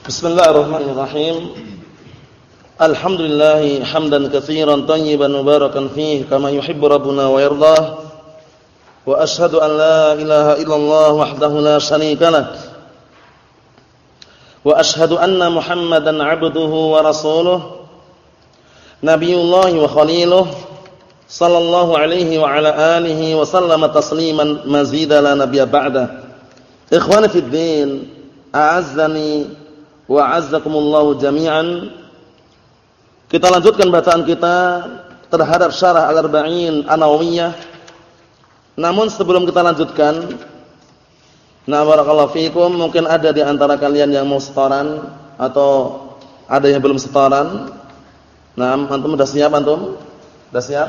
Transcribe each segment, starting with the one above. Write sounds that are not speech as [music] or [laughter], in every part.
Bismillahirrahmanirrahim. Alhamdulillah hamdan katsiran tayyiban mubarakan fihi kama yuhibbu rabbuna wa yardah. Wa ashhadu an la ilaha illallah wahdahu la syarika lah. Wa ashhadu anna Muhammadan 'abduhu wa rasuluh. Nabiyullah wa khaliluh sallallahu alaihi wa ala alihi wa sallama tasliman mazida la nabiyya ba'da. Ikhwani fid din, a'azzani wa azzakumullahu jami'an. Kita lanjutkan bacaan kita terhadap syarah Al-Arba'in An-Nawawiyah. Namun sebelum kita lanjutkan, nah barakallahu fikum, mungkin ada di antara kalian yang mau setoran atau ada yang belum setoran. Nah, antum sudah siap antum? Sudah siap?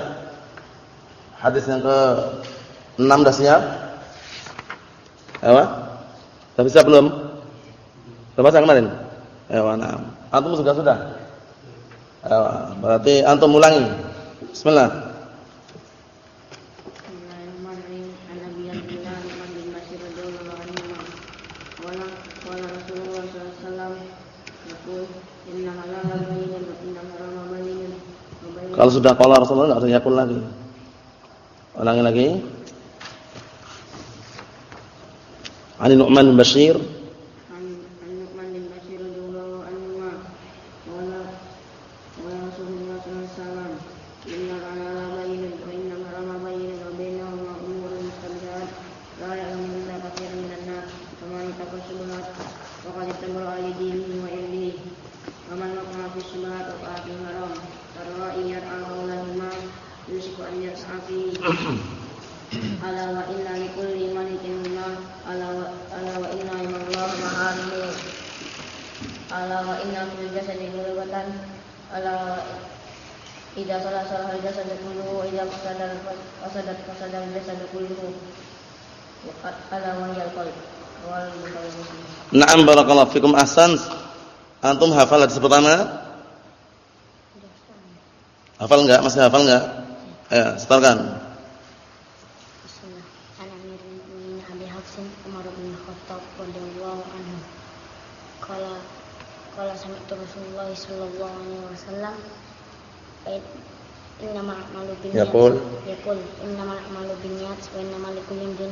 Hadis yang ke-6 sudah siap? Apa? Sudah siap belum? Sudah baca kemarin? Ewa, nah. Antum sudah sudah? Ewa, berarti antum ulangi. Bismillah. Kalau sudah qala Rasulullah enggak usah yakul lagi. Ulangi lagi. Ani Nu'man bin Bashir Naam barakallahu fikum ahsan. Antum hafal hadis pertama? Hafal enggak? Masih hafal enggak? Ya, setelkan. Qala sami'tu Rasulullah sallallahu alaihi wasallam inna ma'malu binniyat yaqul yaqul inna ma'malu binniyat wa inna likulli imrin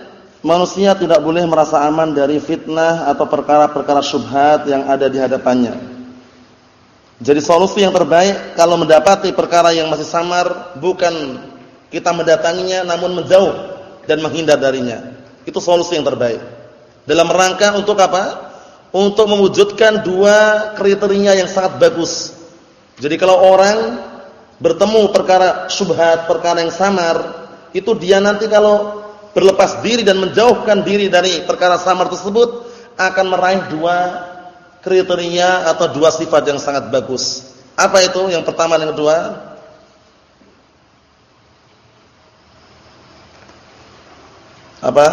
manusia tidak boleh merasa aman dari fitnah atau perkara-perkara syubhat yang ada di hadapannya. Jadi solusi yang terbaik kalau mendapati perkara yang masih samar bukan kita mendatanginya namun menjauh dan menghindar darinya. Itu solusi yang terbaik. Dalam rangka untuk apa? Untuk mewujudkan dua kriteria yang sangat bagus. Jadi kalau orang bertemu perkara syubhat, perkara yang samar, itu dia nanti kalau berlepas diri dan menjauhkan diri dari perkara samar tersebut akan meraih dua kriteria atau dua sifat yang sangat bagus. Apa itu? Yang pertama dan yang kedua? Apa?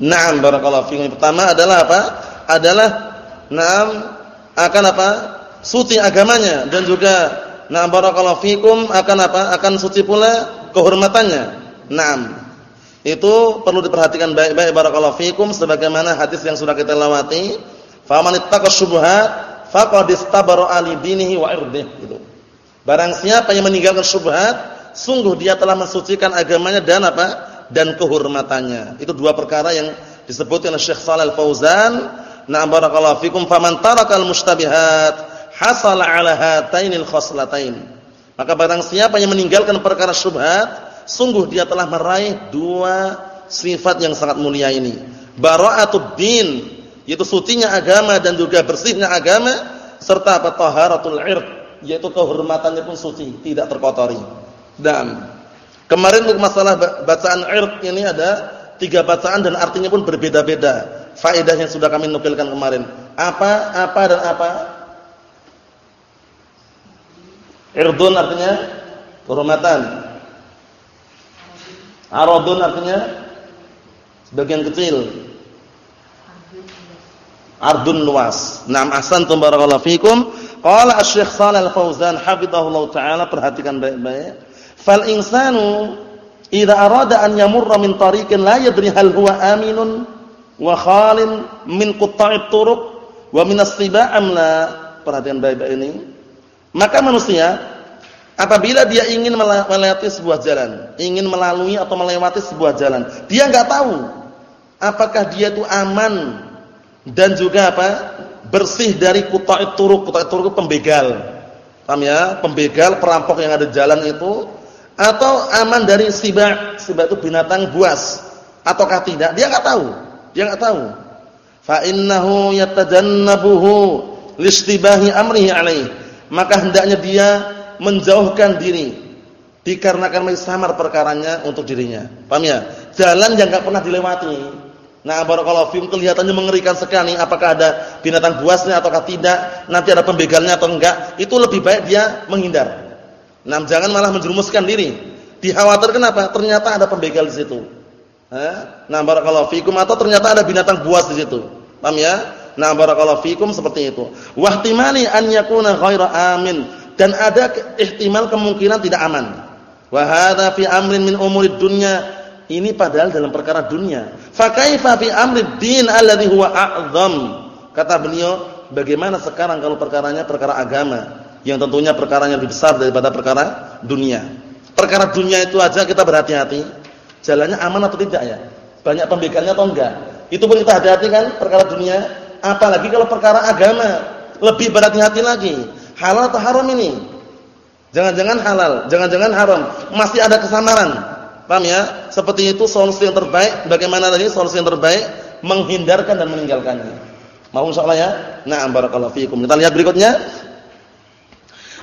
Naam barakallahu. Yang pertama adalah apa? Adalah naam akan apa? Suci agamanya dan juga naam barakallahu fiikum akan apa? Akan suci pula kehormatannya. Naam. Itu perlu diperhatikan baik-baik barakallahu fikum sebagaimana hadis yang sudah kita lewati. Faman ittaqa syubhat faqad istabara dinihi wa irdihi gitu. Barang siapa yang meninggalkan syubhat, sungguh dia telah mensucikan agamanya dan apa? dan kehormatannya. Itu dua perkara yang disebutkan oleh Syekh Shalal Fauzan. Na'am barakallahu fikum faman tarakal mustabihat hasala ala hatainil khoslatain. Maka barang siapa yang meninggalkan perkara syubhat, sungguh dia telah meraih dua sifat yang sangat mulia ini. Bara'atud din, yaitu sucinya agama dan juga bersihnya agama serta apa taharatul ird, yaitu kehormatannya pun suci, tidak terkotori. Dan kemarin untuk masalah bacaan ird ini ada tiga bacaan dan artinya pun berbeda-beda. Faedah yang sudah kami nukilkan kemarin. Apa, apa dan apa? Irdun artinya kehormatan. Aradun artinya sebagian kecil. Ardun luas. Naam ahsantum barakallahu fikum. Qala Asy-Syaikh Shalal Al-Fauzan hafizahullah taala perhatikan baik-baik. Fal insanu idza arada an yamurra min tariqin la yadri hal huwa aminun wa khalin min qutta'it turuq wa min as-siba am la. Perhatikan baik-baik ini. Maka manusia apabila dia ingin melewati sebuah jalan, ingin melalui atau melewati sebuah jalan, dia enggak tahu apakah dia itu aman dan juga apa? bersih dari quta'it turuq. Quta'it turuq pembegal. Paham ya? Pembegal, perampok yang ada di jalan itu atau aman dari siba. Siba itu binatang buas ataukah tidak? Dia enggak tahu. Dia enggak tahu. Fa innahu yatajannabuhu listibahi amrihi alaih. Maka hendaknya dia menjauhkan diri dikarenakan masih samar perkaranya untuk dirinya. Paham ya? Jalan yang enggak pernah dilewati Nah, barakallahu fiikum kelihatannya mengerikan sekali apakah ada binatang buasnya ataukah tidak, nanti ada pembegalnya atau enggak, itu lebih baik dia menghindar. Nah, jangan malah menjerumuskan diri. Dikhawatirkan apa? Ternyata ada pembegal di situ. Nah, barakallahu fiikum atau ternyata ada binatang buas di situ. Paham ya? Nah, barakallahu fiikum seperti itu. Wahtimani an yakuna ghaira amin dan ada ihtimal kemungkinan tidak aman. Wa hadza fi amrin min umurid dunya ini padahal dalam perkara dunia. Fa kaifa fi amri din alladhi huwa a'zam? Kata beliau, bagaimana sekarang kalau perkaranya perkara agama yang tentunya perkaranya lebih besar daripada perkara dunia. Perkara dunia itu aja kita berhati-hati. Jalannya aman atau tidak ya? Banyak pembegalnya atau enggak? Itu pun kita hati-hati kan perkara dunia, apalagi kalau perkara agama, lebih berhati-hati lagi. Halal atau haram ini? Jangan-jangan halal, jangan-jangan haram. Masih ada kesamaran Paham ya? Seperti itu solusi yang terbaik. Bagaimana tadi solusi yang terbaik? Menghindarkan dan meninggalkannya. Mau insyaallah ya? Na'am barakallahu fiikum. Kita lihat berikutnya.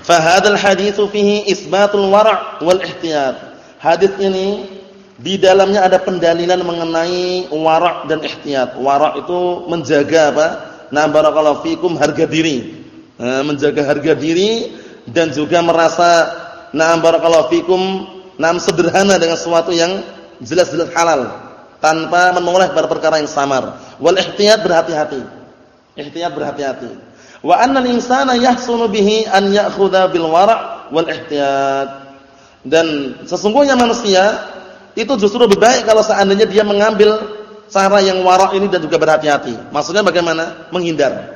Fa haditsu fihi isbatul wara' wal ihtiyat. Hadis ini di dalamnya ada pendalilan mengenai wara' dan ihtiyat. Wara' itu menjaga apa? Nah barakallahu fiikum harga diri. Nah, menjaga harga diri dan juga merasa nah barakallahu fiikum nam sederhana dengan sesuatu yang jelas-jelas halal tanpa menoleh pada perkara yang samar. Wal ihtiyat berhati-hati. Ihtiyat berhati-hati. Wa anna al-insana yahsunu bihi an ya'khudha bil wara' wal ihtiyat. Dan sesungguhnya manusia itu justru lebih baik kalau seandainya dia mengambil cara yang wara' ini dan juga berhati-hati. Maksudnya bagaimana? Menghindar.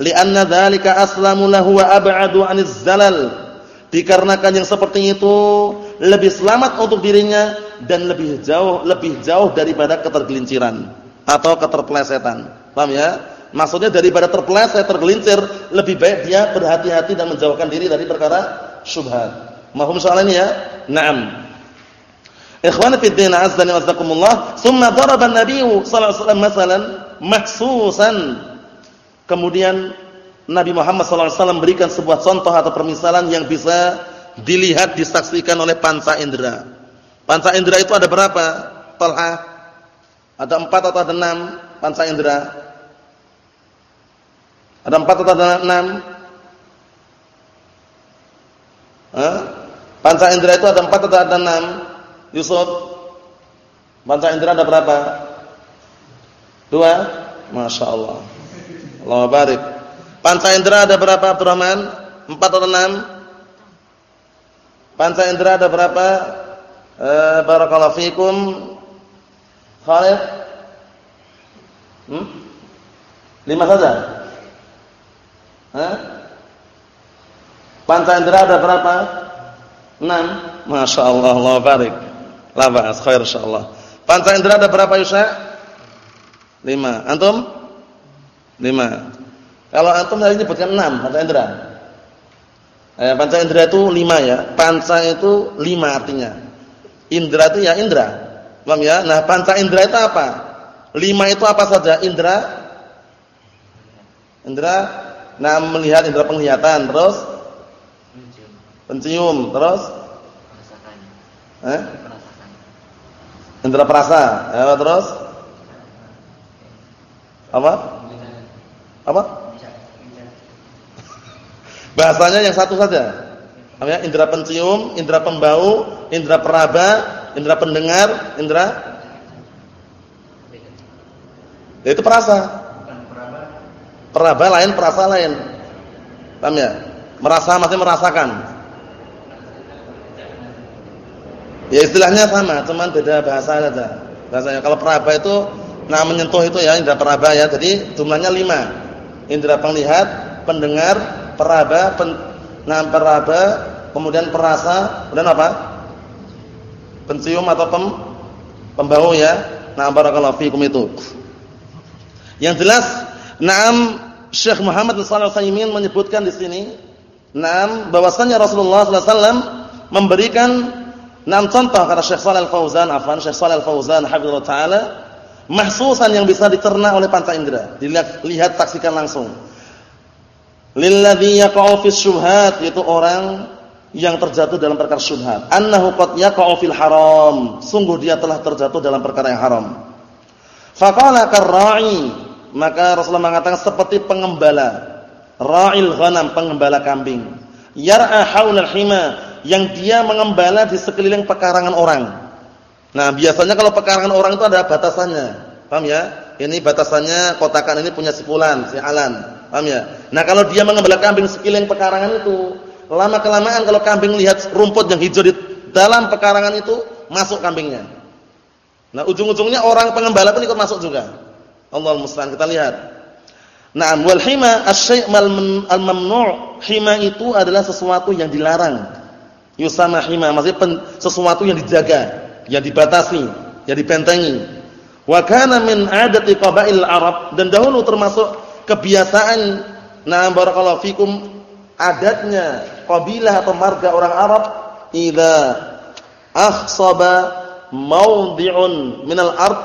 Li'anna dzalika aslamu lahu wa ab'adu 'anil zalal Dikarenakan yang seperti itu lebih selamat untuk dirinya dan lebih jauh lebih jauh daripada ketergelinciran atau keterpelesetan. Paham ya? Maksudnya daripada terpeleset, tergelincir, lebih baik dia berhati-hati dan menjauhkan diri dari perkara syubhat. Mahum soal ya? Naam. Ikhwani fi din azdani wa azakumullah, thumma daraba an-nabiy sallallahu alaihi wasallam masalan mahsusan. Kemudian Nabi Muhammad SAW berikan sebuah contoh atau permisalan yang bisa dilihat, disaksikan oleh panca indera. Panca indera itu ada berapa? Talha? Ada empat atau ada enam panca indera? Ada empat atau ada enam? Hah? Panca indera itu ada empat atau ada enam? Yusuf? Panca indera ada berapa? Dua? Masya Allah. Allah barik. Panca indera ada berapa Abdurrahman? Empat atau enam? Panca indera ada berapa? Eh, barakallahu fikum. Khalid? Hmm? Lima saja? Hah? Panca indera ada berapa? Enam. Masya Allah, Allah barik. Labas, khair insyaAllah. Panca indera ada berapa Yusha? Lima. Antum? Lima. Kalau antum tadi nyebutkan enam panca indera. Eh, panca indera itu lima ya. Panca itu lima artinya. Indra itu ya indra. Paham ya? Nah, panca indera itu apa? Lima itu apa saja? Indra Indra nah melihat indra penglihatan, terus pencium, terus eh? Indra perasa, ya, terus apa? Apa? Bahasanya yang satu saja. ya? Indra pencium, indra pembau, indra peraba, indra pendengar, indra itu perasa. Peraba lain, perasa lain. Paham ya? Merasa masih merasakan. Ya istilahnya sama, cuman beda bahasa saja. Bahasanya kalau peraba itu nah menyentuh itu ya indra peraba ya. Jadi jumlahnya lima. Indra penglihat, pendengar, peraba, pen, nah peraba, kemudian perasa, kemudian apa? Pencium atau pem, pembau ya. Nah barakallahu fikum itu. Yang jelas, Naam Syekh Muhammad bin Shalih Al-Utsaimin menyebutkan di sini, naam bahwasanya Rasulullah sallallahu alaihi wasallam memberikan enam contoh kata Syekh Shalih Al-Fauzan, afan Syekh Shalih Al-Fauzan hafizallahu taala, mahsusan yang bisa dicerna oleh panca indera. Dilihat lihat saksikan langsung. Lilladzi yaqa'u fi syubhat yaitu orang yang terjatuh dalam perkara syubhat. Annahu qad yaqa'u fil haram. Sungguh dia telah terjatuh dalam perkara yang haram. Faqala karra'i maka Rasulullah mengatakan seperti pengembala, ra'il ghanam, pengembala kambing. Yar'a haulal hima, yang dia mengembala di sekeliling pekarangan orang. Nah, biasanya kalau pekarangan orang itu ada batasannya. Paham ya? Ini batasannya kotakan ini punya si fulan, si alan. Paham ya? Nah, kalau dia mengembala kambing sekeliling pekarangan itu, lama kelamaan kalau kambing lihat rumput yang hijau di dalam pekarangan itu, masuk kambingnya. Nah, ujung-ujungnya orang pengembala pun ikut masuk juga. Allah musta'an kita lihat. Naam wal hima asy-syai' al-mamnu'. Hima itu adalah sesuatu yang dilarang. Yusama hima maksudnya sesuatu yang dijaga, yang dibatasi, yang dibentengi. Wa kana min 'adati qabail Arab dan dahulu termasuk kebiasaan na'am barakallahu fikum adatnya kabilah atau marga orang Arab idza akhsaba minal ard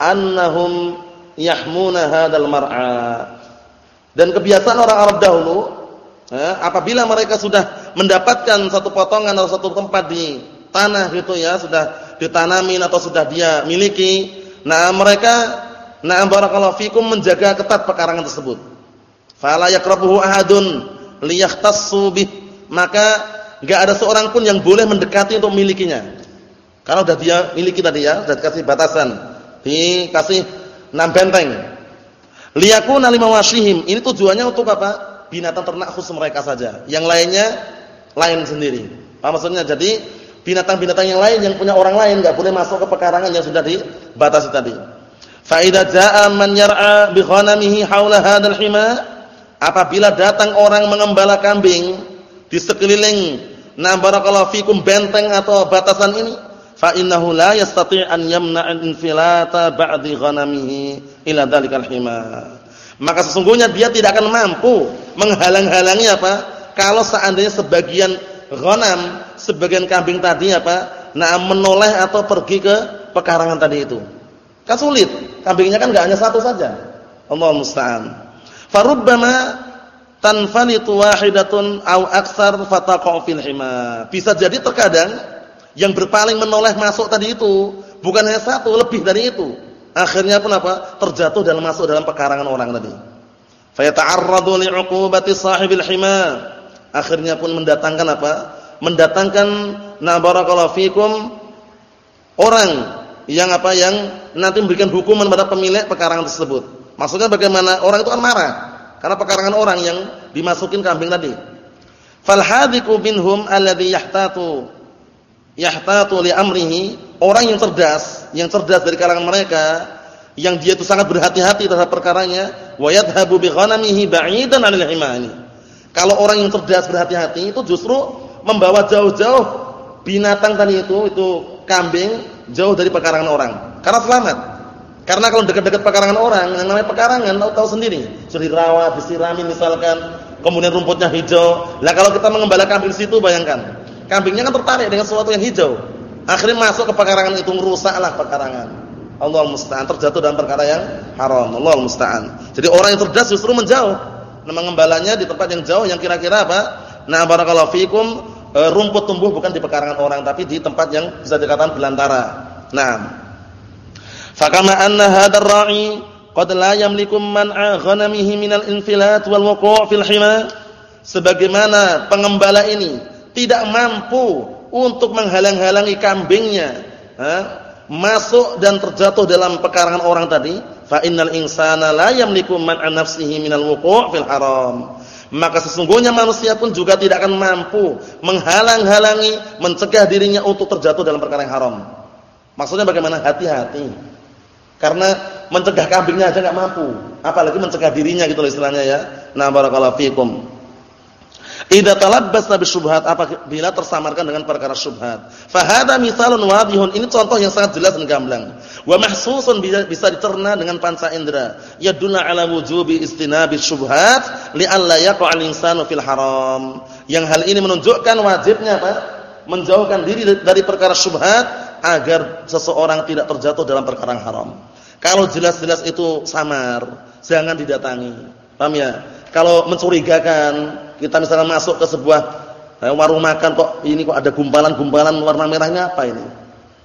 annahum yahmuna hadzal mar'a. Dan kebiasaan orang Arab dahulu, eh, apabila mereka sudah mendapatkan satu potongan atau satu tempat di tanah gitu ya, sudah ditanamin atau sudah dia miliki, nah mereka nah barakallahu fikum menjaga ketat pekarangan tersebut. Fala yakrabuhu ahadun liyahtassu bih. Maka enggak ada seorang pun yang boleh mendekati untuk memilikinya. Kalau sudah dia miliki tadi ya, sudah dikasih batasan, dikasih enam benteng. Liyakuna limawashihim. Ini tujuannya untuk apa? Binatang ternak khusus mereka saja. Yang lainnya lain sendiri. Apa maksudnya? Jadi binatang-binatang yang lain yang punya orang lain enggak boleh masuk ke pekarangan yang sudah dibatasi tadi. Fa idza jaa man yar'a bi ghanamihi haula hadzal hima apabila datang orang mengembala kambing di sekeliling na barakallahu fikum benteng atau batasan ini fa innahu la yastati' an yamna'a infilata ba'di ghanamihi ila dzalikal hima. Maka sesungguhnya dia tidak akan mampu menghalang-halangi apa? Kalau seandainya sebagian ghanam, sebagian kambing tadi apa? Nah, menoleh atau pergi ke pekarangan tadi itu. Kan sulit. Kambingnya kan enggak hanya satu saja. Allah musta'an. Farubbama tanfanitu wahidatun aw aksar fataqa'u fil hima. Bisa jadi terkadang yang berpaling menoleh masuk tadi itu bukan hanya satu, lebih dari itu. Akhirnya pun apa? Terjatuh dalam masuk dalam pekarangan orang tadi. Fayata'arradu li'uqubati sahibil hima. Akhirnya pun mendatangkan apa? Mendatangkan na barakallahu fikum orang yang apa yang nanti memberikan hukuman pada pemilik pekarangan tersebut. Maksudnya bagaimana? Orang itu kan marah karena pekarangan orang yang dimasukin kambing tadi. Fal hadiku minhum alladhi yahtatu yahtatu li amrihi, orang yang cerdas, yang cerdas dari kalangan mereka, yang dia itu sangat berhati-hati terhadap perkaranya, wa yadhhabu bi ghanamihi ba'idan 'anil himani. Kalau orang yang cerdas berhati-hati itu justru membawa jauh-jauh binatang tadi itu, itu kambing jauh dari pekarangan orang. Karena selamat. Karena kalau dekat-dekat pekarangan orang, yang namanya pekarangan tahu, tahu sendiri, sudah dirawat, disirami misalkan, kemudian rumputnya hijau. Lah kalau kita mengembala kambing situ bayangkan, Kambingnya kan tertarik dengan sesuatu yang hijau. Akhirnya masuk ke pekarangan itu merusaklah pekarangan. Allah musta'an terjatuh dalam perkara yang haram. Allah musta'an. Jadi orang yang cerdas justru menjauh. Mengembalanya di tempat yang jauh yang kira-kira apa? Nah, barakallahu fikum e, rumput tumbuh bukan di pekarangan orang tapi di tempat yang bisa dikatakan belantara. Nah. Fakama anna hadzal ra'i qad la yamliku man'a ghanamihi minal infilat wal wuqu' fil hima. Sebagaimana pengembala ini tidak mampu untuk menghalang-halangi kambingnya ha? masuk dan terjatuh dalam pekarangan orang tadi fa innal insana la yamliku man an nafsihi minal wuqu' fil haram. Maka sesungguhnya manusia pun juga tidak akan mampu menghalang-halangi mencegah dirinya untuk terjatuh dalam perkara yang haram. Maksudnya bagaimana? Hati-hati. Karena mencegah kambingnya aja nggak mampu. Apalagi mencegah dirinya gitu loh istilahnya ya. Nah barakallahu fikum Idza talabbasna bisyubhat apabila tersamarkan dengan perkara syubhat. Fa hadza mithalun wadihun. Ini contoh yang sangat jelas dan gamblang. Wa mahsusun bisa dicerna dengan panca indera. Yadullu ala wujubi istinabi syubhat li'alla yaqa'al insanu fil haram. Yang hal ini menunjukkan wajibnya apa? Menjauhkan diri dari perkara syubhat agar seseorang tidak terjatuh dalam perkara haram. Kalau jelas-jelas itu samar, jangan didatangi. Paham ya? Kalau mencurigakan kita misalnya masuk ke sebuah eh, warung makan kok ini kok ada gumpalan-gumpalan warna merahnya apa ini?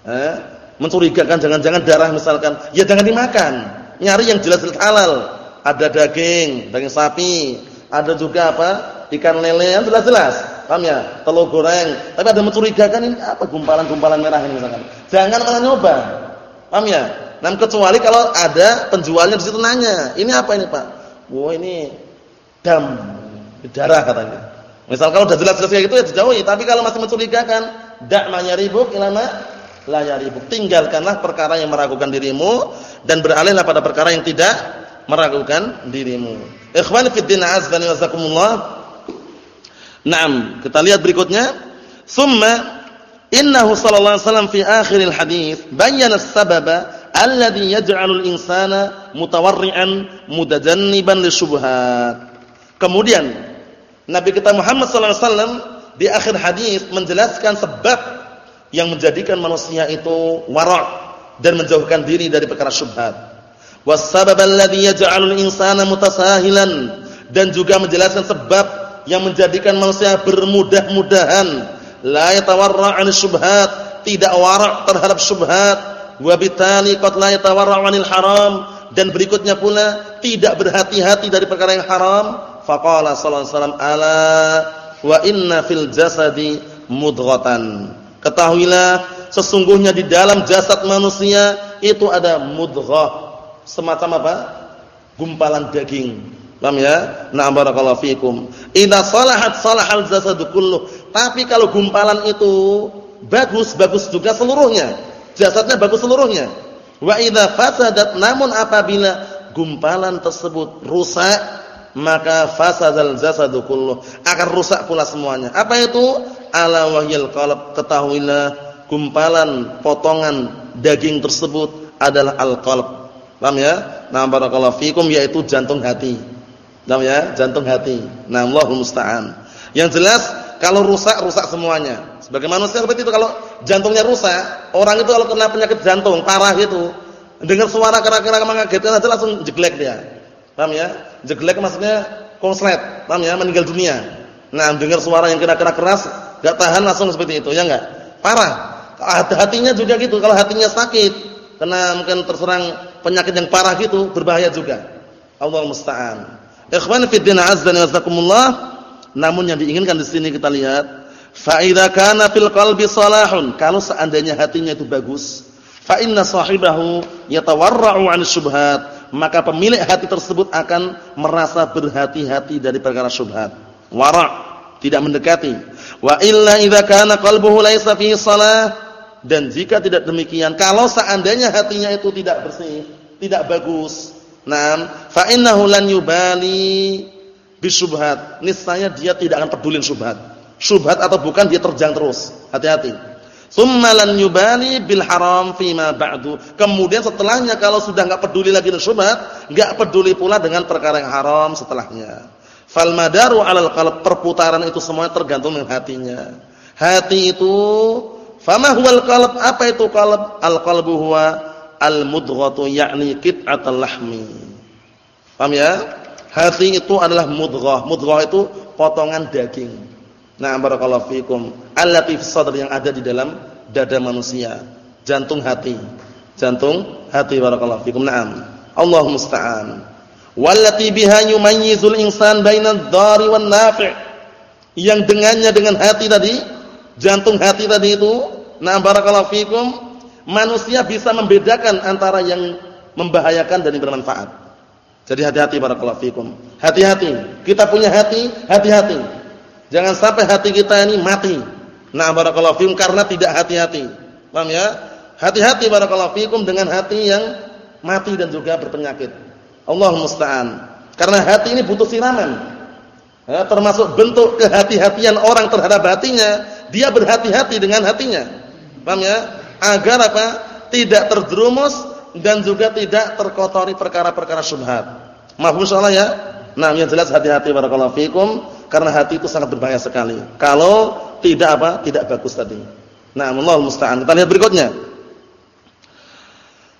Eh, mencurigakan jangan-jangan darah misalkan, ya jangan dimakan. Nyari yang jelas-jelas halal. Ada daging, daging sapi, ada juga apa? ikan lele yang jelas-jelas. Paham ya? Telur goreng. Tapi ada mencurigakan ini apa gumpalan-gumpalan merah ini misalkan. Jangan malah nyoba. Paham ya? Nah, kecuali kalau ada penjualnya di situ nanya, "Ini apa ini, Pak?" "Wah, ini dam." darah katanya. Misal kalau sudah jelas-jelas kayak gitu ya dijauhi, tapi kalau masih mencurigakan, dak ma yaribuk ila ma la yaribuk. Tinggalkanlah perkara yang meragukan dirimu dan beralihlah pada perkara yang tidak meragukan dirimu. Ikhwan fi din azza wa jazakumullah. Naam, kita lihat berikutnya. Summa innahu sallallahu alaihi wasallam fi akhiril hadis bayyana as-sababa alladhi yaj'alul insana mutawarri'an mutajanniban lisyubhat. Kemudian Nabi kita Muhammad SAW di akhir hadis menjelaskan sebab yang menjadikan manusia itu wara' dan menjauhkan diri dari perkara syubhat. Wasbab alladhi yaj'alul insana mutasahilan dan juga menjelaskan sebab yang menjadikan manusia bermudah-mudahan la yatawarra' 'anil syubhat, tidak wara' terhadap syubhat, wa bitali qad la 'anil haram dan berikutnya pula tidak berhati-hati dari perkara yang haram Faqala sallallahu alaihi wasallam ala wa inna fil jasadi mudghatan. Ketahuilah sesungguhnya di dalam jasad manusia itu ada mudghah. Semacam apa? Gumpalan daging. Paham ya? Na'am barakallahu fikum. Idza salahat salahal jasadu kullu. Tapi kalau gumpalan itu bagus, bagus juga seluruhnya. Jasadnya bagus seluruhnya. Wa idza fasadat namun apabila gumpalan tersebut rusak maka fasadal jasadu kulluh akan rusak pula semuanya. Apa itu? Ala wahyil qalb. Ketahuilah gumpalan potongan daging tersebut adalah al-qalb. Paham ya? Nah barakallahu fikum yaitu jantung hati. Paham ya? Jantung hati. Nah Allahu musta'an. Yang jelas kalau rusak rusak semuanya. Sebagai manusia seperti itu kalau jantungnya rusak orang itu kalau kena penyakit jantung parah gitu. Dengar suara kera-kera mengagetkan aja langsung jeglek dia Paham ya? Jeglek maksudnya konslet. Paham ya? Meninggal dunia. Nah, dengar suara yang kena-kena keras, enggak tahan langsung seperti itu, ya enggak? Parah. Hati-hatinya juga gitu. Kalau hatinya sakit, kena mungkin terserang penyakit yang parah gitu, berbahaya juga. Allah musta'an. Ikhwan fi din azza wa jazakumullah. Namun yang diinginkan di sini kita lihat, fa idza kana fil qalbi salahun, kalau seandainya hatinya itu bagus, fa inna sahibahu yatawarra'u 'an syubhat maka pemilik hati tersebut akan merasa berhati-hati dari perkara syubhat. Wara' tidak mendekati. Wa illa idza kana qalbuhu laisa fi salah dan jika tidak demikian kalau seandainya hatinya itu tidak bersih, tidak bagus. Naam, fa innahu lan yubali bisyubhat. Niscaya dia tidak akan peduli syubhat. Syubhat atau bukan dia terjang terus. Hati-hati. Tsumma lan yubali bil haram fima ba'du. Kemudian setelahnya kalau sudah enggak peduli lagi dengan syubhat, enggak peduli pula dengan perkara yang haram setelahnya. Fal madaru 'alal qalb, perputaran itu semuanya tergantung dengan hatinya. Hati itu fama huwal qalb? Apa itu qalb? Al qalbu huwa al mudghatu yakni qit'atul lahmi. Paham ya? Hati itu adalah mudghah. Mudghah itu potongan daging. Nah, barakallahu fikum. Allati sadr yang ada di dalam dada manusia, jantung hati. Jantung hati barakallahu fikum. Naam. Allahu musta'an. Wallati biha yumayyizul insan bainad dhari wan nafi'. yang dengannya dengan hati tadi, jantung hati tadi itu, nah barakallahu fikum, manusia bisa membedakan antara yang membahayakan dan yang bermanfaat. Jadi hati-hati barakallahu fikum. Hati-hati. Kita punya hati, hati-hati. Jangan sampai hati kita ini mati. Nah barakallahu fikum karena tidak hati-hati. Paham ya? Hati-hati barakallahu fikum dengan hati yang mati dan juga berpenyakit. Allah musta'an. Karena hati ini butuh siraman. Ya, termasuk bentuk kehati-hatian orang terhadap hatinya, dia berhati-hati dengan hatinya. Paham ya? Agar apa? Tidak terjerumus dan juga tidak terkotori perkara-perkara syubhat. Mahfuz insyaallah ya? Nah, yang jelas hati-hati barakallahu fikum karena hati itu sangat berbahaya sekali. Kalau tidak apa? Tidak bagus tadi. Nah, Allah musta'an. Kita lihat berikutnya.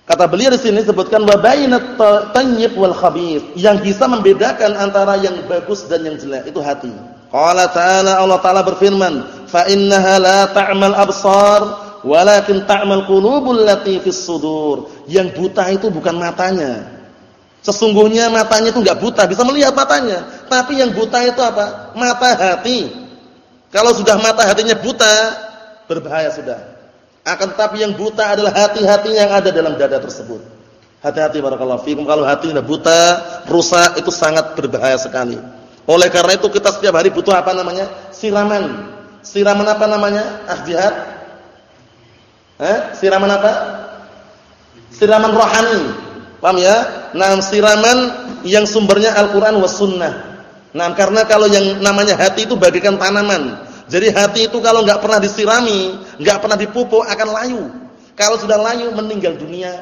Kata beliau di sini sebutkan wa bainat tayyib wal khabith, yang bisa membedakan antara yang bagus dan yang jelek itu hati. Qala ta'ala Allah Ta'ala berfirman, "Fa innaha la ta'mal absar, walakin ta'mal qulubul lati fis sudur." Yang buta itu bukan matanya. Sesungguhnya matanya itu enggak buta, bisa melihat matanya, tapi yang buta itu apa? Mata hati. Kalau sudah mata hatinya buta, berbahaya sudah. Akan tetapi yang buta adalah hati-hati yang ada dalam dada tersebut. Hati-hati barakallahu fikum kalau hati sudah buta, rusak itu sangat berbahaya sekali. Oleh karena itu kita setiap hari butuh apa namanya? Siraman. Siraman apa namanya? Ah jihad. Eh? Siraman apa? Siraman rohani. Paham ya? Nah, siraman yang sumbernya Al-Qur'an was sunnah. Nah, karena kalau yang namanya hati itu bagikan tanaman. Jadi hati itu kalau nggak pernah disirami, nggak pernah dipupuk akan layu. Kalau sudah layu meninggal dunia,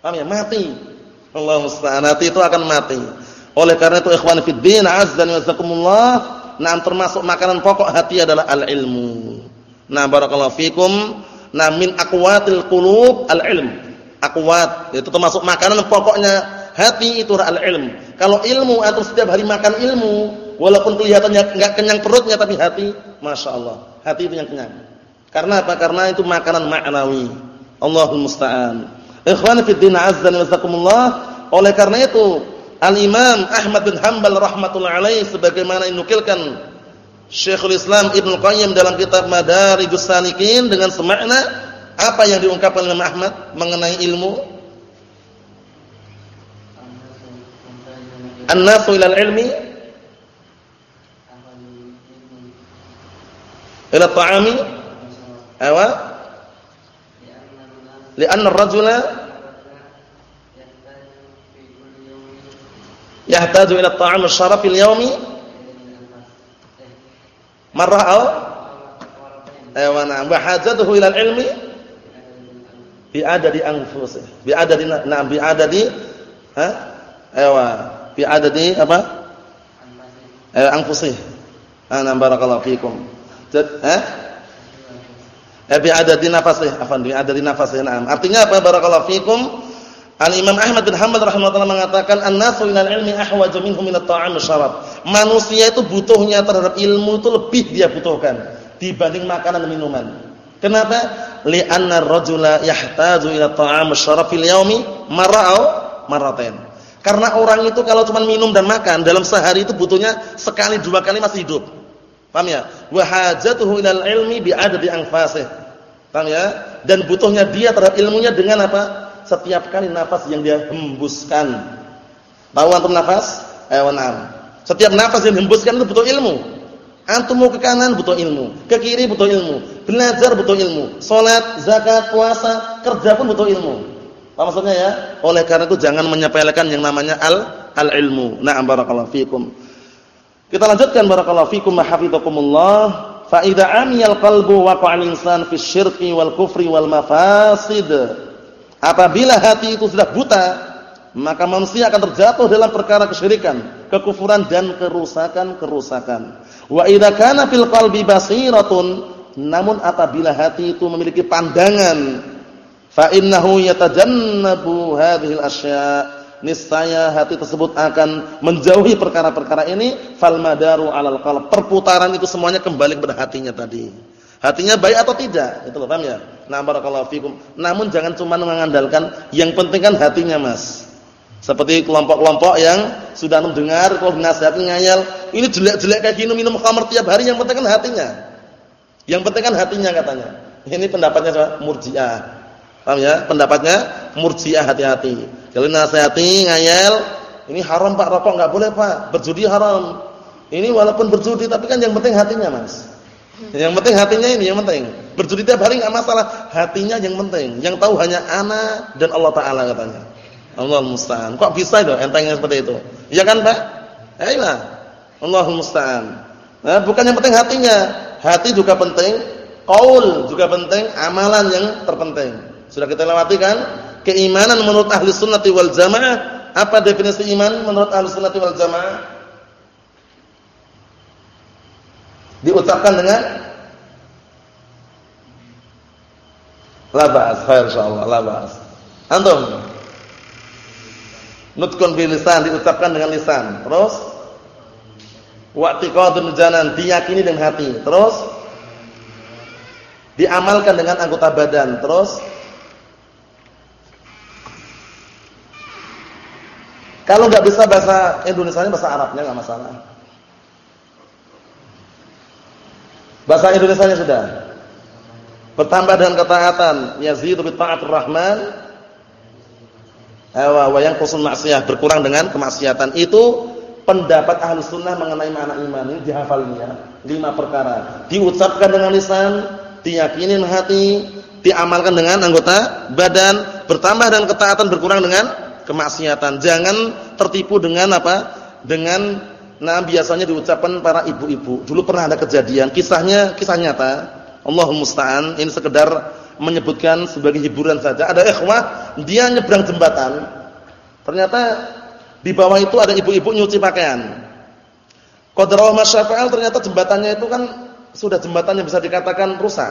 paham ya? Mati. Allah musta'an. Hati itu akan mati. Oleh karena itu ikhwan fid din, azza wa jazakumullah, nah termasuk makanan pokok hati adalah al-ilmu. Nah barakallahu fikum, nah min aqwatil qulub al-ilm. Aqwat itu termasuk makanan pokoknya hati itu al-ilm. Kalau ilmu atau setiap hari makan ilmu, walaupun kelihatannya enggak kenyang perutnya tapi hati, Masya Allah, hati itu yang kenyang. Karena apa? Karena itu makanan ma'nawi. Allahul musta'an. Ikhwan fi din azza wa oleh karena itu Al-Imam Ahmad bin Hanbal rahmatullah alaih sebagaimana dinukilkan Syekhul Islam Ibnu Qayyim dalam kitab Madarijus Salikin dengan semakna apa yang diungkapkan oleh Ahmad mengenai ilmu? An-nasu ilmi. Ila ta'ami. Awa? Li'anna ar-rajula yahtaju ila at-ta'am asy-syaraf fil yawmi. Marra aw awa wa ila al-ilmi bi adadi anfusih bi adadi na'am bi adadi ha awa bi adadi apa anfusih ana barakallahu fikum eh? Eh bi adadi nafasih, afan bi adadi nafasih. Naam. Artinya apa? Barakallahu fikum. Al-Imam Ahmad bin Hanbal rahimahullah mengatakan an-nasu ilal ilmi ahwaju min at-ta'am syarab. Manusia itu butuhnya terhadap ilmu itu lebih dia butuhkan dibanding makanan dan minuman. Kenapa? Li'anna ar-rajula yahtaju ila at-ta'am syarab fil yaumi marra'u marratain. Karena orang itu kalau cuma minum dan makan dalam sehari itu butuhnya sekali dua kali masih hidup. Paham ya? Wa hajatuhu ilal ilmi bi adadi anfasih. Paham ya? Dan butuhnya dia terhadap ilmunya dengan apa? Setiap kali nafas yang dia hembuskan. Tahu antum nafas? Ayo na'am. Setiap nafas yang dihembuskan itu butuh ilmu. Antum mau ke kanan butuh ilmu, ke kiri butuh ilmu, belajar butuh ilmu, salat, zakat, puasa, kerja pun butuh ilmu. Apa maksudnya ya? Oleh karena itu jangan menyepelekan yang namanya al al ilmu. Na'am barakallahu fikum. Kita lanjutkan barakallahu fikum hafizakumullah. Fa idza amiyal qalbu waqa'al insan fi syirki wal kufri wal mafasid. Apabila hati itu sudah buta, maka manusia akan terjatuh dalam perkara kesyirikan, kekufuran dan kerusakan-kerusakan. Wa idza kana fil qalbi basiratun, namun apabila hati itu memiliki pandangan, fa innahu yatajannabu hadhil asya' niscaya hati tersebut akan menjauhi perkara-perkara ini fal madaru alal qalb perputaran itu semuanya kembali kepada hatinya tadi. Hatinya baik atau tidak? Itu loh paham ya? Nah barakallahu fikum. Namun jangan cuma mengandalkan yang penting kan hatinya Mas seperti kelompok-kelompok yang sudah mendengar kalau dinasihati ngayal ini jelek-jelek kayak gini minum khamr tiap hari yang penting kan hatinya. Yang penting kan hatinya katanya. Ini pendapatnya Murji'ah. Paham ya? Pendapatnya Murji'ah hati-hati. Kalau nasihati ngayel, ini haram Pak rokok enggak boleh Pak. Berjudi haram. Ini walaupun berjudi tapi kan yang penting hatinya, Mas. Yang penting hatinya ini yang penting. Berjudi tiap hari enggak masalah, hatinya yang penting. Yang tahu hanya ana dan Allah taala katanya. Allah musta'an. Kok bisa itu entengnya seperti itu? Iya kan, Pak? Ayolah. Allah musta'an. Nah, bukan yang penting hatinya. Hati juga penting, qaul juga penting, amalan yang terpenting. Sudah kita lewati kan? Keimanan menurut ahli sunnati wal jamaah. Apa definisi iman menurut ahli sunnati wal jamaah? Diucapkan dengan labas, khair insyaallah, labas. Antum Nutkun bil lisan diucapkan dengan lisan. Terus wa'tiqadun janan diyakini dengan hati. Terus diamalkan dengan anggota badan. Terus kalau nggak bisa bahasa Indonesia bahasa Arabnya nggak masalah. Bahasa Indonesia sudah. Bertambah dengan ketaatan, yazidu bi ta'atir rahman wa yang kusul maksiyah berkurang dengan kemaksiatan. Itu pendapat ahlu sunnah mengenai makna iman ini dihafalnya lima perkara. Diucapkan dengan lisan diyakini dengan hati diamalkan dengan anggota badan bertambah dan ketaatan berkurang dengan kemaksiatan. Jangan tertipu dengan apa? Dengan nah biasanya diucapkan para ibu-ibu. Dulu pernah ada kejadian kisahnya kisah nyata. Allahumma musta'an ini sekedar menyebutkan sebagai hiburan saja. Ada ikhwah, dia nyebrang jembatan. Ternyata di bawah itu ada ibu-ibu nyuci pakaian. Qadarullah masyafa'al ternyata jembatannya itu kan sudah jembatan yang bisa dikatakan rusak.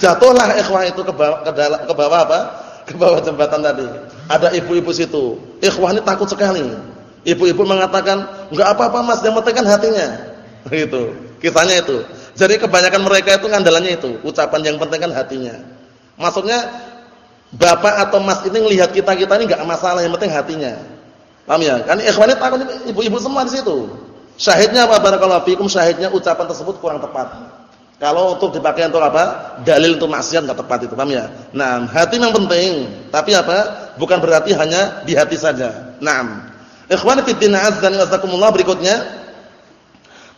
Jatuhlah ikhwah itu ke bawah, ke, dalam, ke bawah apa? Ke bawah jembatan tadi. Ada ibu-ibu situ. Ikhwah ini takut sekali. Ibu-ibu mengatakan, "Enggak apa-apa Mas, yang penting kan hatinya." Begitu. [laughs] Kisahnya itu. Jadi kebanyakan mereka itu ngandalannya itu, ucapan yang penting kan hatinya. Maksudnya bapak atau mas ini ngelihat kita-kita ini enggak masalah, yang penting hatinya. Paham ya? Kan ikhwannya takut ibu-ibu semua di situ. Syahidnya apa barakallahu fikum? Syahidnya ucapan tersebut kurang tepat. Kalau untuk dipakai untuk apa? Dalil untuk maksiat enggak tepat itu, paham ya? Nah, hati yang penting, tapi apa? Bukan berarti hanya di hati saja. Naam. Ikhwani fi din azza wa berikutnya.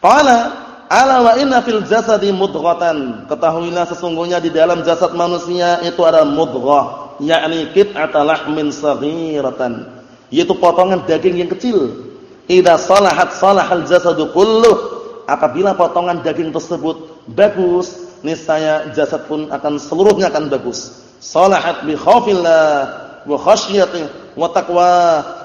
Qala Ala wa inna fil jasadi mudghatan. Ketahuilah sesungguhnya di dalam jasad manusia itu ada mudghah, yakni qit'ata lahmin saghiratan. Yaitu potongan daging yang kecil. Idza salahat salahal jasadu kulluh. Apabila potongan daging tersebut bagus, niscaya jasad pun akan seluruhnya akan bagus. Salahat bi khaufillah wa khasyatih wa taqwa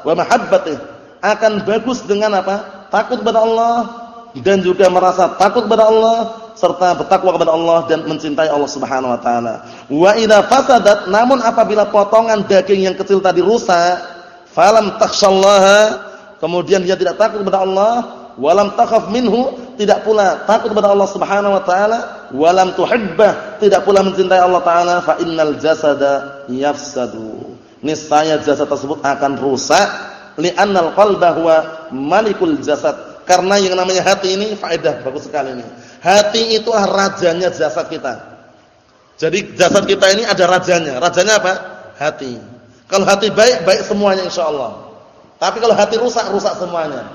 wa mahabbatih. Akan bagus dengan apa? Takut kepada Allah dan juga merasa takut kepada Allah serta bertakwa kepada Allah dan mencintai Allah Subhanahu wa taala. Wa idza fasadat namun apabila potongan daging yang kecil tadi rusak, falam takhshallaha kemudian dia tidak takut kepada Allah, walam takhaf minhu, tidak pula takut kepada Allah Subhanahu wa taala, walam tuhibbah, tidak pula mencintai Allah taala, fa innal jasada yafsadu. Niscaya jasad tersebut akan rusak li'annal qalba huwa malikul jasad karena yang namanya hati ini faedah bagus sekali ini. Hati itu rajanya jasad kita. Jadi jasad kita ini ada rajanya. Rajanya apa? Hati. Kalau hati baik, baik semuanya insya Allah. Tapi kalau hati rusak, rusak semuanya.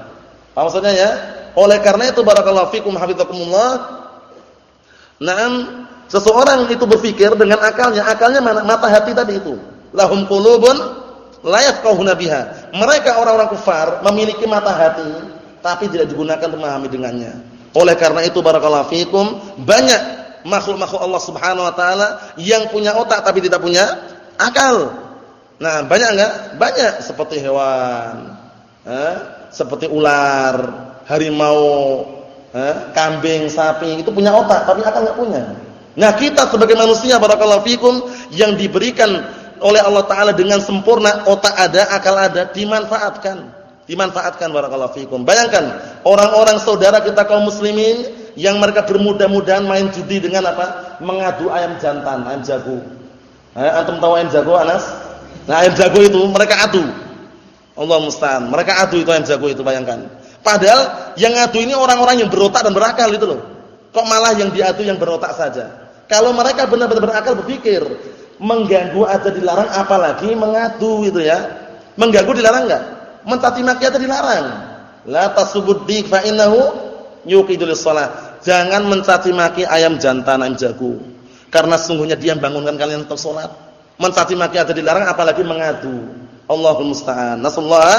Apa maksudnya ya? Oleh karena itu barakallahu fikum hafizakumullah. Naam, seseorang itu berpikir dengan akalnya, akalnya mana? Mata hati tadi itu. Lahum qulubun la yafqahuna biha. Mereka orang-orang kufar memiliki mata hati tapi tidak digunakan untuk memahami dengannya. Oleh karena itu barakallahu fikum, banyak makhluk-makhluk Allah Subhanahu wa taala yang punya otak tapi tidak punya akal. Nah, banyak enggak? Banyak seperti hewan, eh? seperti ular, harimau, eh? kambing, sapi, itu punya otak tapi akal enggak punya. Nah, kita sebagai manusia barakallahu fikum yang diberikan oleh Allah taala dengan sempurna, otak ada, akal ada, dimanfaatkan dimanfaatkan barakallahu fikum. Bayangkan orang-orang saudara kita kaum muslimin yang mereka bermudah-mudahan main judi dengan apa? Mengadu ayam jantan, ayam jago. Eh, antum tahu ayam jago, Anas? Nah, ayam jago itu mereka adu. Allah musta'an. Mereka adu itu ayam jago itu bayangkan. Padahal yang ngadu ini orang-orang yang berotak dan berakal itu loh. Kok malah yang diadu yang berotak saja? Kalau mereka benar-benar berakal berpikir, mengganggu aja dilarang apalagi mengadu itu ya. Mengganggu dilarang enggak? Mencaci maki aja dilarang. La tasubuddik fa innahu yuqidul shalah. Jangan mencaci maki ayam jantan ayam jago. Karena sungguhnya dia bangunkan kalian untuk salat. Mencaci maki aja dilarang apalagi mengadu. Allahul musta'an. Nasallahu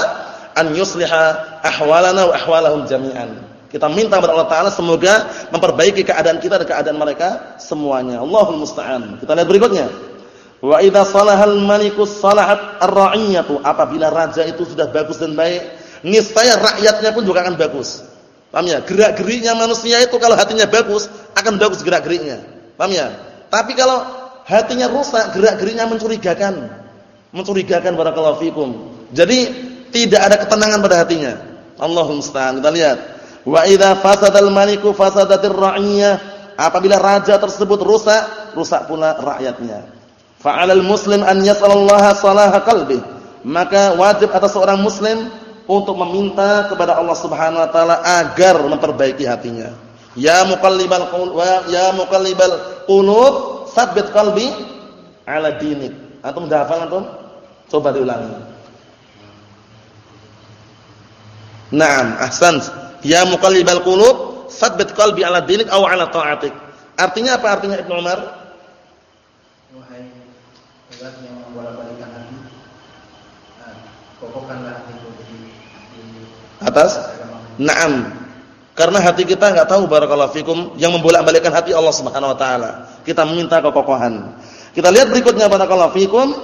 an yusliha ahwalana wa ahwalahum jami'an. Kita minta kepada Allah Taala semoga memperbaiki keadaan kita dan keadaan mereka semuanya. Allahul musta'an. Kita lihat berikutnya. Wa idza salahal maliku salahat ar-ra'iyatu. Apabila raja itu sudah bagus dan baik, niscaya rakyatnya pun juga akan bagus. Paham ya? Gerak-geriknya manusia itu kalau hatinya bagus, akan bagus gerak-geriknya. Paham ya? Tapi kalau hatinya rusak, gerak-geriknya mencurigakan. Mencurigakan barakallahu fikum. Jadi tidak ada ketenangan pada hatinya. Allahumma musta'an. Kita lihat. Wa idza fasadal maliku fasadatir ra'iyah. Apabila raja tersebut rusak, rusak pula rakyatnya. Fa'alal muslim an yas'alallaha salaha qalbi. Maka wajib atas seorang muslim untuk meminta kepada Allah Subhanahu wa taala agar memperbaiki hatinya. Ya muqallibal qulub ya muqallibal qulub, tsabbit qalbi ala dinik. Antum sudah hafal antum? Coba diulangi. Naam, ahsan. Ya muqallibal qulub, tsabbit qalbi ala dinik aw ala ta'atik. Artinya apa artinya Ibnu Umar? Zat yang membolak-balikan hati nah, kokohkanlah hatiku di, di atas Naam. Karena hati kita enggak tahu barakallahu fikum yang membolak-balikkan hati Allah Subhanahu wa taala. Kita meminta kekokohan. Kita lihat berikutnya barakallahu fikum.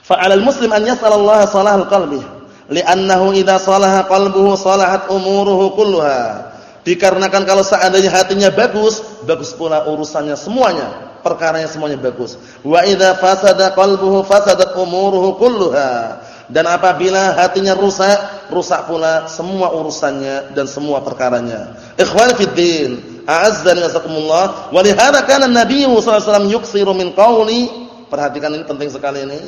Fa'alal muslim an yas'alallaha salahal qalbi, li'annahu idza salaha qalbuhu salahat umuruhu kulluha. Dikarenakan kalau seandainya hatinya bagus, bagus pula urusannya semuanya perkaranya semuanya bagus. Wa idza fasada qalbuhu fasadat umuruhu kulluha. Dan apabila hatinya rusak, rusak pula semua urusannya dan semua perkaranya. Ikhwani fid din, a'azzani wasakumullah. Wa lihada kana Nabi sallallahu alaihi wasallam yuksiru min qawli. Perhatikan ini penting sekali ini.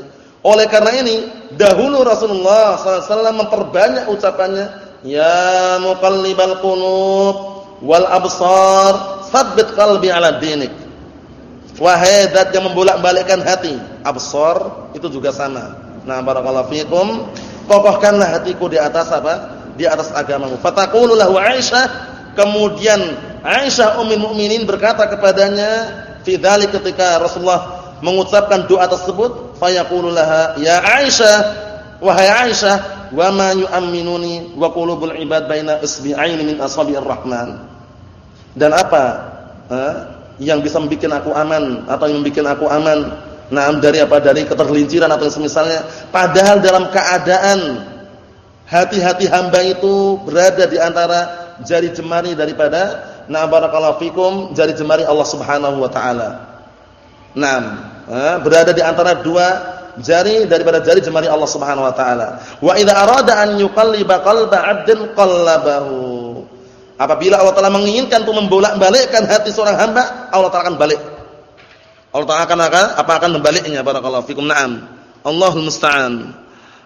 Oleh karena ini, dahulu Rasulullah SAW memperbanyak ucapannya, Ya muqallibal qulub wal absar, tsabbit qalbi ala dinik. Wahai zat yang membolak-balikkan hati, absar itu juga sama. Nah, barakallahu fikum, kokohkanlah hatiku di atas apa? Di atas agamamu. Fataqulu lahu Aisyah, kemudian Aisyah ummul mukminin berkata kepadanya fi ketika Rasulullah mengucapkan doa tersebut, fayaqulu laha, ya Aisyah, wahai Aisyah, wa ma yu'minuni wa qulubul ibad baina isbi'aini min asabi'ir rahman. Dan apa? Eh? yang bisa membuat aku aman atau yang membuat aku aman nah dari apa dari ketergelinciran atau semisalnya padahal dalam keadaan hati-hati hamba itu berada di antara jari jemari daripada na barakallahu fikum jari jemari Allah Subhanahu wa taala. Naam, berada di antara dua jari daripada jari jemari Allah Subhanahu wa taala. Wa idza arada an yuqalliba qalba 'abdin qallabahu. Apabila Allah Taala menginginkan untuk membolak-balikkan hati seorang hamba, Allah Taala akan balik. Allah Taala akan apa akan membaliknya barakallahu fikum. Naam. Allahul musta'an.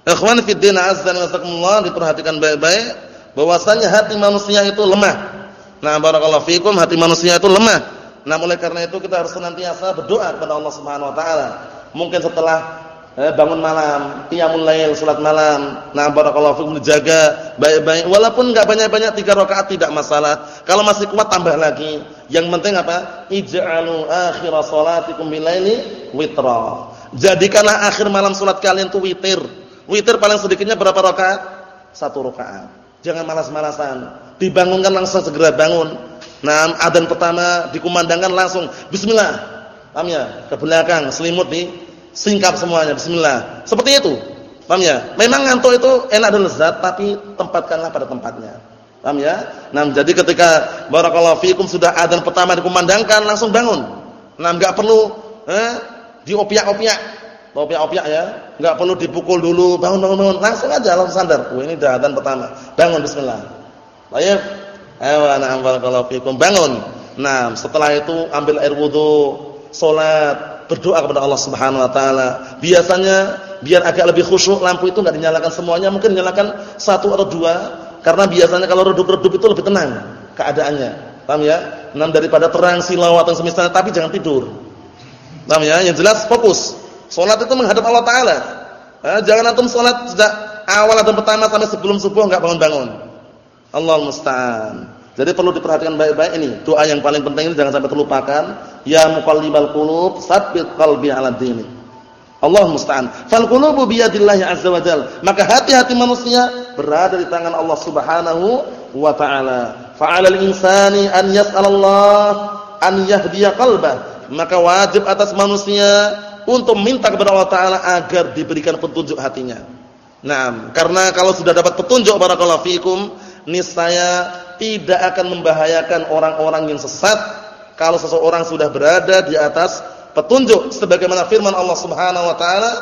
Ikhwan fi din azza wa jalla diperhatikan baik-baik bahwasanya hati manusia itu lemah. Nah, barakallahu fikum hati manusia itu lemah. Nah, oleh karena itu kita harus senantiasa berdoa kepada Allah Subhanahu wa taala. Mungkin setelah eh, bangun malam, qiyamul lail, salat malam. Nah, barakallahu fikum dijaga baik-baik. Walaupun enggak banyak-banyak tiga rakaat tidak masalah. Kalau masih kuat tambah lagi. Yang penting apa? Ij'alu akhir salatikum bilaili witra. Jadikanlah akhir malam salat kalian itu witir. Witir paling sedikitnya berapa rakaat? Satu rakaat. Jangan malas-malasan. Dibangunkan langsung segera bangun. Nah, adzan pertama dikumandangkan langsung bismillah. Paham ya? Ke belakang, selimut nih singkap semuanya bismillah. Seperti itu. Paham ya? Memang ngantuk itu enak dan lezat tapi tempatkanlah pada tempatnya. Paham ya? Nah, jadi ketika barakallahu fikum sudah adzan pertama dikumandangkan langsung bangun. Nah, enggak perlu eh diopiak-opiak. Opiak-opiak ya. Enggak perlu dipukul dulu, bangun bangun bangun. Langsung aja langsung sadar. Oh, ini adzan pertama. Bangun bismillah. Baik. Ayo na'am barakallahu fikum. Bangun. Nah, setelah itu ambil air wudu, salat, berdoa kepada Allah Subhanahu wa taala. Biasanya biar agak lebih khusyuk lampu itu enggak dinyalakan semuanya, mungkin dinyalakan satu atau dua Karena biasanya kalau redup-redup itu lebih tenang keadaannya. Paham ya? Enam daripada terang silau atau semisalnya tapi jangan tidur. Paham ya? Yang jelas fokus. Salat itu menghadap Allah taala. Eh, jangan antum salat sejak awal atau pertama sampai sebelum subuh enggak bangun-bangun. Allah musta'an. Jadi perlu diperhatikan baik-baik ini. Doa yang paling penting ini jangan sampai terlupakan. Ya muqallibal qulub, tsabbit qalbi 'ala dinik. Allah musta'an. Fal qulubu biyadillahi azza wa Maka hati-hati manusia berada di tangan Allah Subhanahu wa taala. Fa'alal insani an yas'alallah an yahdiya qalbah. Maka wajib atas manusia untuk minta kepada Allah taala agar diberikan petunjuk hatinya. Nah, karena kalau sudah dapat petunjuk barakallahu fikum, niscaya tidak akan membahayakan orang-orang yang sesat kalau seseorang sudah berada di atas petunjuk sebagaimana firman Allah Subhanahu wa taala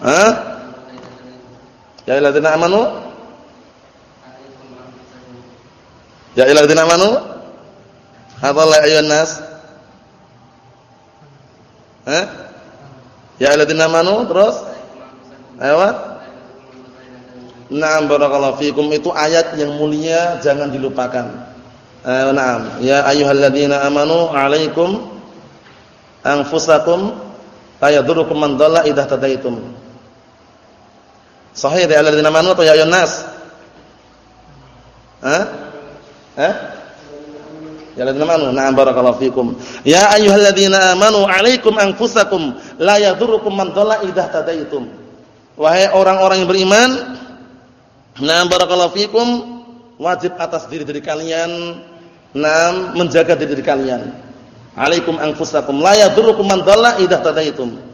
Hah? Ya ayyuhalladzina amanu? Ya ayyuhalladzina amanu? La ayyuhan nas? Hah? Ya ayyuhalladzina amanu terus? Ayo. Naam barakallahu fikum itu ayat yang mulia jangan dilupakan. Ayo naam. Ya ayyuhalladzina amanu alaikum anfusakum la yadurrukum man dhalla idza tadaitum. Sahih ya alladzina amanu atau ya ayyuhan nas? Hah? Hah? Ya alladzina amanu. Na'am barakallahu fikum. Ya ayyuhalladzina amanu 'alaikum anfusakum la yadurrukum man dhalla idza tadaitum. Wahai orang-orang yang beriman, na'am barakallahu fikum, wajib atas diri-diri kalian na'am menjaga diri-diri kalian. 'Alaikum anfusakum la yadurrukum man dhalla idza tadaitum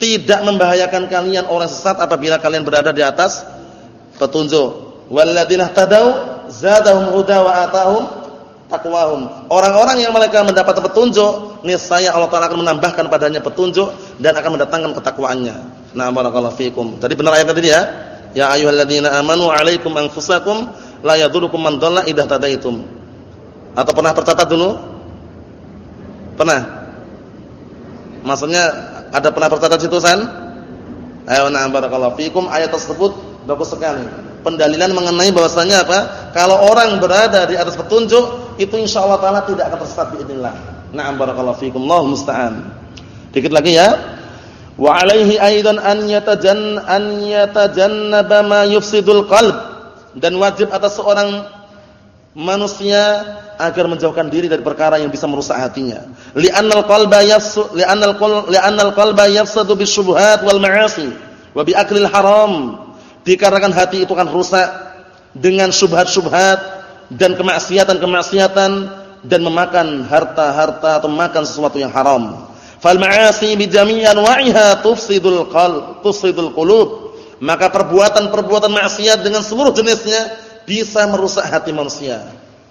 tidak membahayakan kalian orang sesat apabila kalian berada di atas petunjuk. Walladzina tadau zadahum huda wa atahum taqwahum. Orang-orang yang mereka mendapat petunjuk, niscaya Allah Taala akan menambahkan padanya petunjuk dan akan mendatangkan ketakwaannya. Nah, barakallahu fikum. Tadi benar ayat tadi ya. Ya ayyuhalladzina amanu 'alaikum anfusakum la yadurukum man dhalla idza tadaitum. Atau pernah tercatat dulu? Pernah? Maksudnya ada pernah tercatat situ San? Ayo na'am barakallahu fikum ayat tersebut bagus sekali pendalilan mengenai bahwasanya apa? Kalau orang berada di atas petunjuk, itu insyaallah taala tidak akan tersesat biidznillah. Na'am barakallahu fikum, Allahu musta'an. Dikit lagi ya. Wa 'alaihi aidan an yatajann an yatajannaba ma yufsidul qalb dan wajib atas seorang manusia agar menjauhkan diri dari perkara yang bisa merusak hatinya. Li'annal qalba yafsu li'annal qalba yafsadu bisyubhat wal ma'asi wa bi'aklil haram Dikarenakan hati itu kan rusak dengan syubhat-syubhat dan kemaksiatan-kemaksiatan dan memakan harta-harta atau makan sesuatu yang haram. Fal ma'asi bi jami'i anwa'iha tufsidul qalb, tufsidul qulub. Maka perbuatan-perbuatan maksiat dengan seluruh jenisnya bisa merusak hati manusia.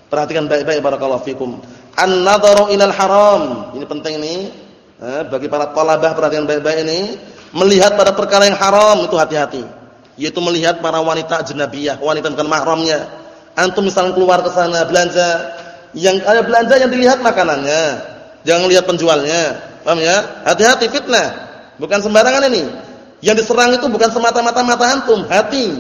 Perhatikan baik-baik barakallahu fikum. An-nadharu ilal haram. Ini penting ini. Eh, bagi para talabah perhatikan baik-baik ini. Melihat pada perkara yang haram itu hati-hati. Yaitu melihat para wanita ajnabiyah, wanita bukan mahramnya. Antum misalnya keluar ke sana belanja, yang ada belanja yang dilihat makanannya, jangan lihat penjualnya. Paham ya? Hati-hati fitnah. Bukan sembarangan ini. Yang diserang itu bukan semata-mata mata antum, hati.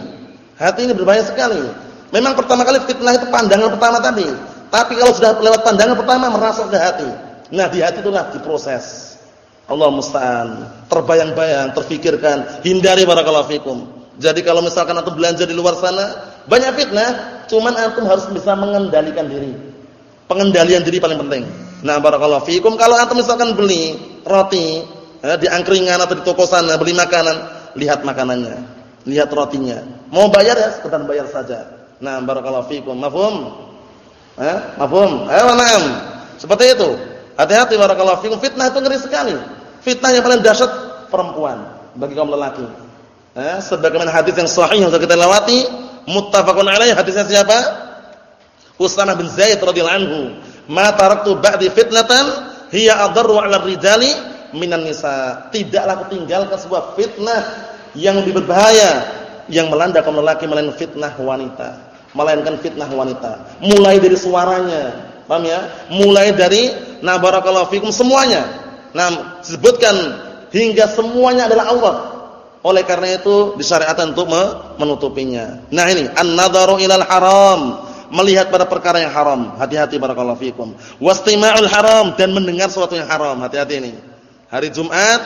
Hati ini berbahaya sekali. Memang pertama kali fitnah itu pandangan pertama tadi. Tapi kalau sudah lewat pandangan pertama merasuk ke hati. Nah, di hati itulah diproses. Allah musta'an. Terbayang-bayang, terfikirkan, hindari barakallahu fikum. Jadi kalau misalkan antum belanja di luar sana, banyak fitnah, cuman antum harus bisa mengendalikan diri. Pengendalian diri paling penting. Nah, barakallahu fikum kalau antum misalkan beli roti eh, di angkringan atau di toko sana beli makanan, lihat makanannya, lihat rotinya. Mau bayar ya, sekedar bayar saja. Nah, barakallahu fikum. Mafhum? Eh? Mafhum? Ayo, na'am. Seperti itu. Hati-hati barakallahu fikum. Fitnah itu ngeri sekali. Fitnah yang paling dahsyat perempuan bagi kaum lelaki. Eh, sebagaimana hadis yang sahih yang sudah kita lewati, muttafaqun alaih hadisnya siapa? Usamah bin Zaid radhiyallahu anhu. Ma taraktu ba'di fitnatan hiya adarru 'ala rijali minan nisa. Tidaklah kutinggalkan sebuah fitnah yang lebih berbahaya yang melanda kaum lelaki melainkan fitnah wanita melainkan fitnah wanita. Mulai dari suaranya, paham ya? Mulai dari na barakallahu fikum semuanya. Nah, disebutkan hingga semuanya adalah aurat. Oleh karena itu disyariatkan untuk menutupinya. Nah ini an-nadharu ilal haram, melihat pada perkara yang haram. Hati-hati barakallahu fikum. Wastima'ul haram dan mendengar sesuatu yang haram. Hati-hati ini. Hari Jumat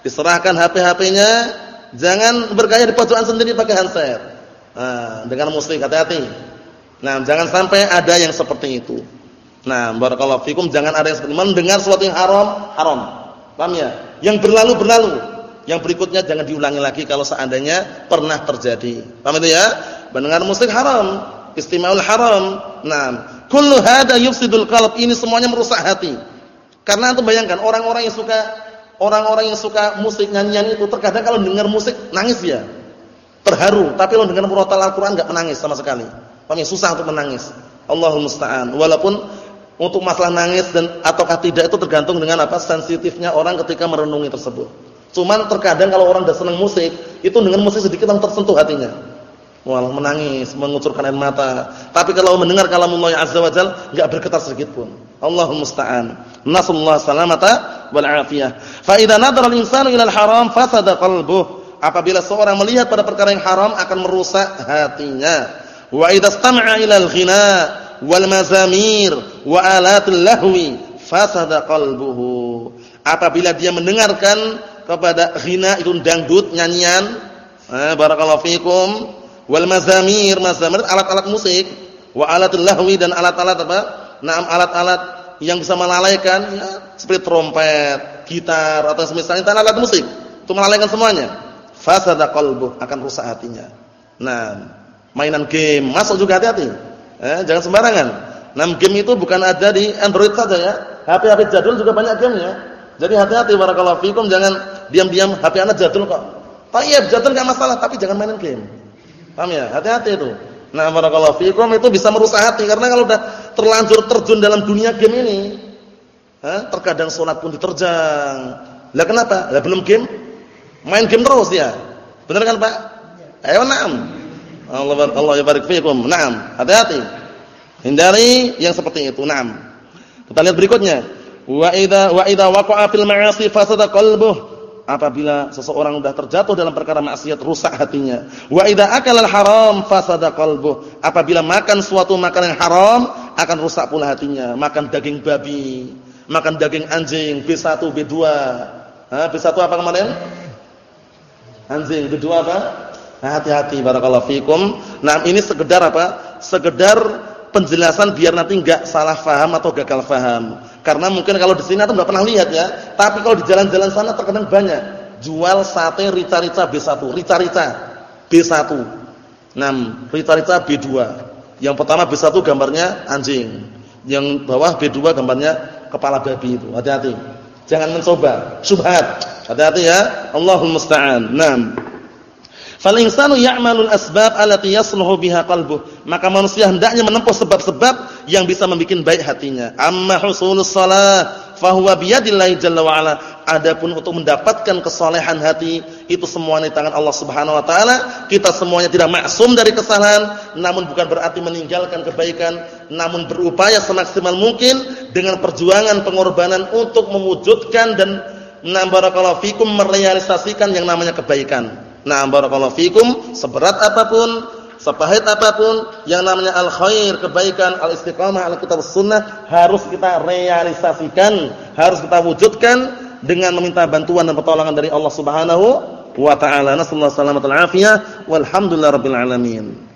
diserahkan HP-HP-nya, jangan bergaya di pojokan sendiri pakai handset. Nah, dengan musik hati-hati. Nah, jangan sampai ada yang seperti itu. Nah, barakallahu fikum jangan ada yang seperti mendengar sesuatu yang haram, haram. Paham ya? Yang berlalu berlalu. Yang berikutnya jangan diulangi lagi kalau seandainya pernah terjadi. Paham itu ya? Mendengar musik haram, istima'ul haram. Nah, kullu hada yufsidul qalb. Ini semuanya merusak hati. Karena antum bayangkan orang-orang yang suka orang-orang yang suka musik nyanyian itu terkadang kalau dengar musik nangis ya. Terharu, tapi kalau dengar murotal Al-Qur'an enggak menangis sama sekali. Paham ya? Susah untuk menangis. Allahul musta'an. Walaupun untuk masalah nangis dan ataukah tidak itu tergantung dengan apa sensitifnya orang ketika merenungi tersebut. Cuman terkadang kalau orang sudah senang musik, itu dengan musik sedikit yang tersentuh hatinya. Walau menangis, mengucurkan air mata. Tapi kalau mendengar kalamullah azza wajal, enggak bergetar sedikit pun. Allahumma musta'an. Nasallahu salamata wal afiyah. Fa al-insanu ila al-haram fasada qalbuh. Apabila seorang melihat pada perkara yang haram akan merusak hatinya. Wa idza istama'a ila al-ghina wal mazamir wa alatul lahwi fasada qalbuhu. Apabila dia mendengarkan kepada ghina itu dangdut, nyanyian, eh, barakallahu fikum, wal mazamir, mazamir alat-alat musik, wa alatul lahwi dan alat-alat apa? Naam alat-alat yang bisa melalaikan ya, seperti trompet, gitar atau semisalnya alat musik. Itu melalaikan semuanya. Fasada qalbuh akan rusak hatinya. Nah, mainan game masuk juga hati-hati. Eh, jangan sembarangan. Nam game itu bukan ada di Android saja ya. HP-HP jadul juga banyak gamenya. Jadi hati-hati barakallahu fikum jangan diam-diam HP Anda jadul kok. Tayyib jadul enggak masalah tapi jangan mainin game. Paham ya? Hati-hati itu. Nah, barakallahu fikum itu bisa merusak hati karena kalau udah terlanjur terjun dalam dunia game ini, eh, terkadang sholat pun diterjang. Lah kenapa? Lah belum game, main game terus dia. Benar kan, Pak? Ayo na'am. Allah Allah ya barik fiikum. Naam, hati-hati. Hindari yang seperti itu. Naam. Kita lihat berikutnya. Wa idza wa idza waqa'a fil ma'asi fasada qalbuh. Apabila seseorang sudah terjatuh dalam perkara maksiat rusak hatinya. Wa idza akala haram fasada qalbuh. Apabila makan suatu makanan yang haram akan rusak pula hatinya. Makan daging babi, makan daging anjing B1, B2. Ha, B1 apa kemarin? Anjing, B2 apa? Nah, hati-hati barakallahu fikum. Nah, ini sekedar apa? Sekedar penjelasan biar nanti enggak salah faham atau gagal faham. Karena mungkin kalau di sini atau enggak pernah lihat ya, tapi kalau di jalan-jalan sana terkadang banyak jual sate rica-rica B1, rica-rica B1. Nah, rica-rica B2. Yang pertama B1 gambarnya anjing. Yang bawah B2 gambarnya kepala babi itu. Hati-hati. Jangan mencoba. Subhat. Hati-hati ya. Allahul musta'an. Naam. Fal insanu ya'malul asbab allati yasluhu biha qalbuh. Maka manusia hendaknya menempuh sebab-sebab yang bisa membuat baik hatinya. Amma husulus shalah fa huwa biyadillahi jalla wa ala. Adapun untuk mendapatkan kesolehan hati itu semua di tangan Allah Subhanahu wa taala. Kita semuanya tidak maksum dari kesalahan, namun bukan berarti meninggalkan kebaikan, namun berupaya semaksimal mungkin dengan perjuangan pengorbanan untuk mewujudkan dan na barakallahu fikum merealisasikan yang namanya kebaikan. Nah, barakallahu fikum, seberat apa pun, sepahit apa pun yang namanya al khair, kebaikan, al istiqamah, al kitab sunnah harus kita realisasikan, harus kita wujudkan dengan meminta bantuan dan pertolongan dari Allah Subhanahu wa taala. Nasallahu alaihi wasallam walhamdulillahirabbil alamin.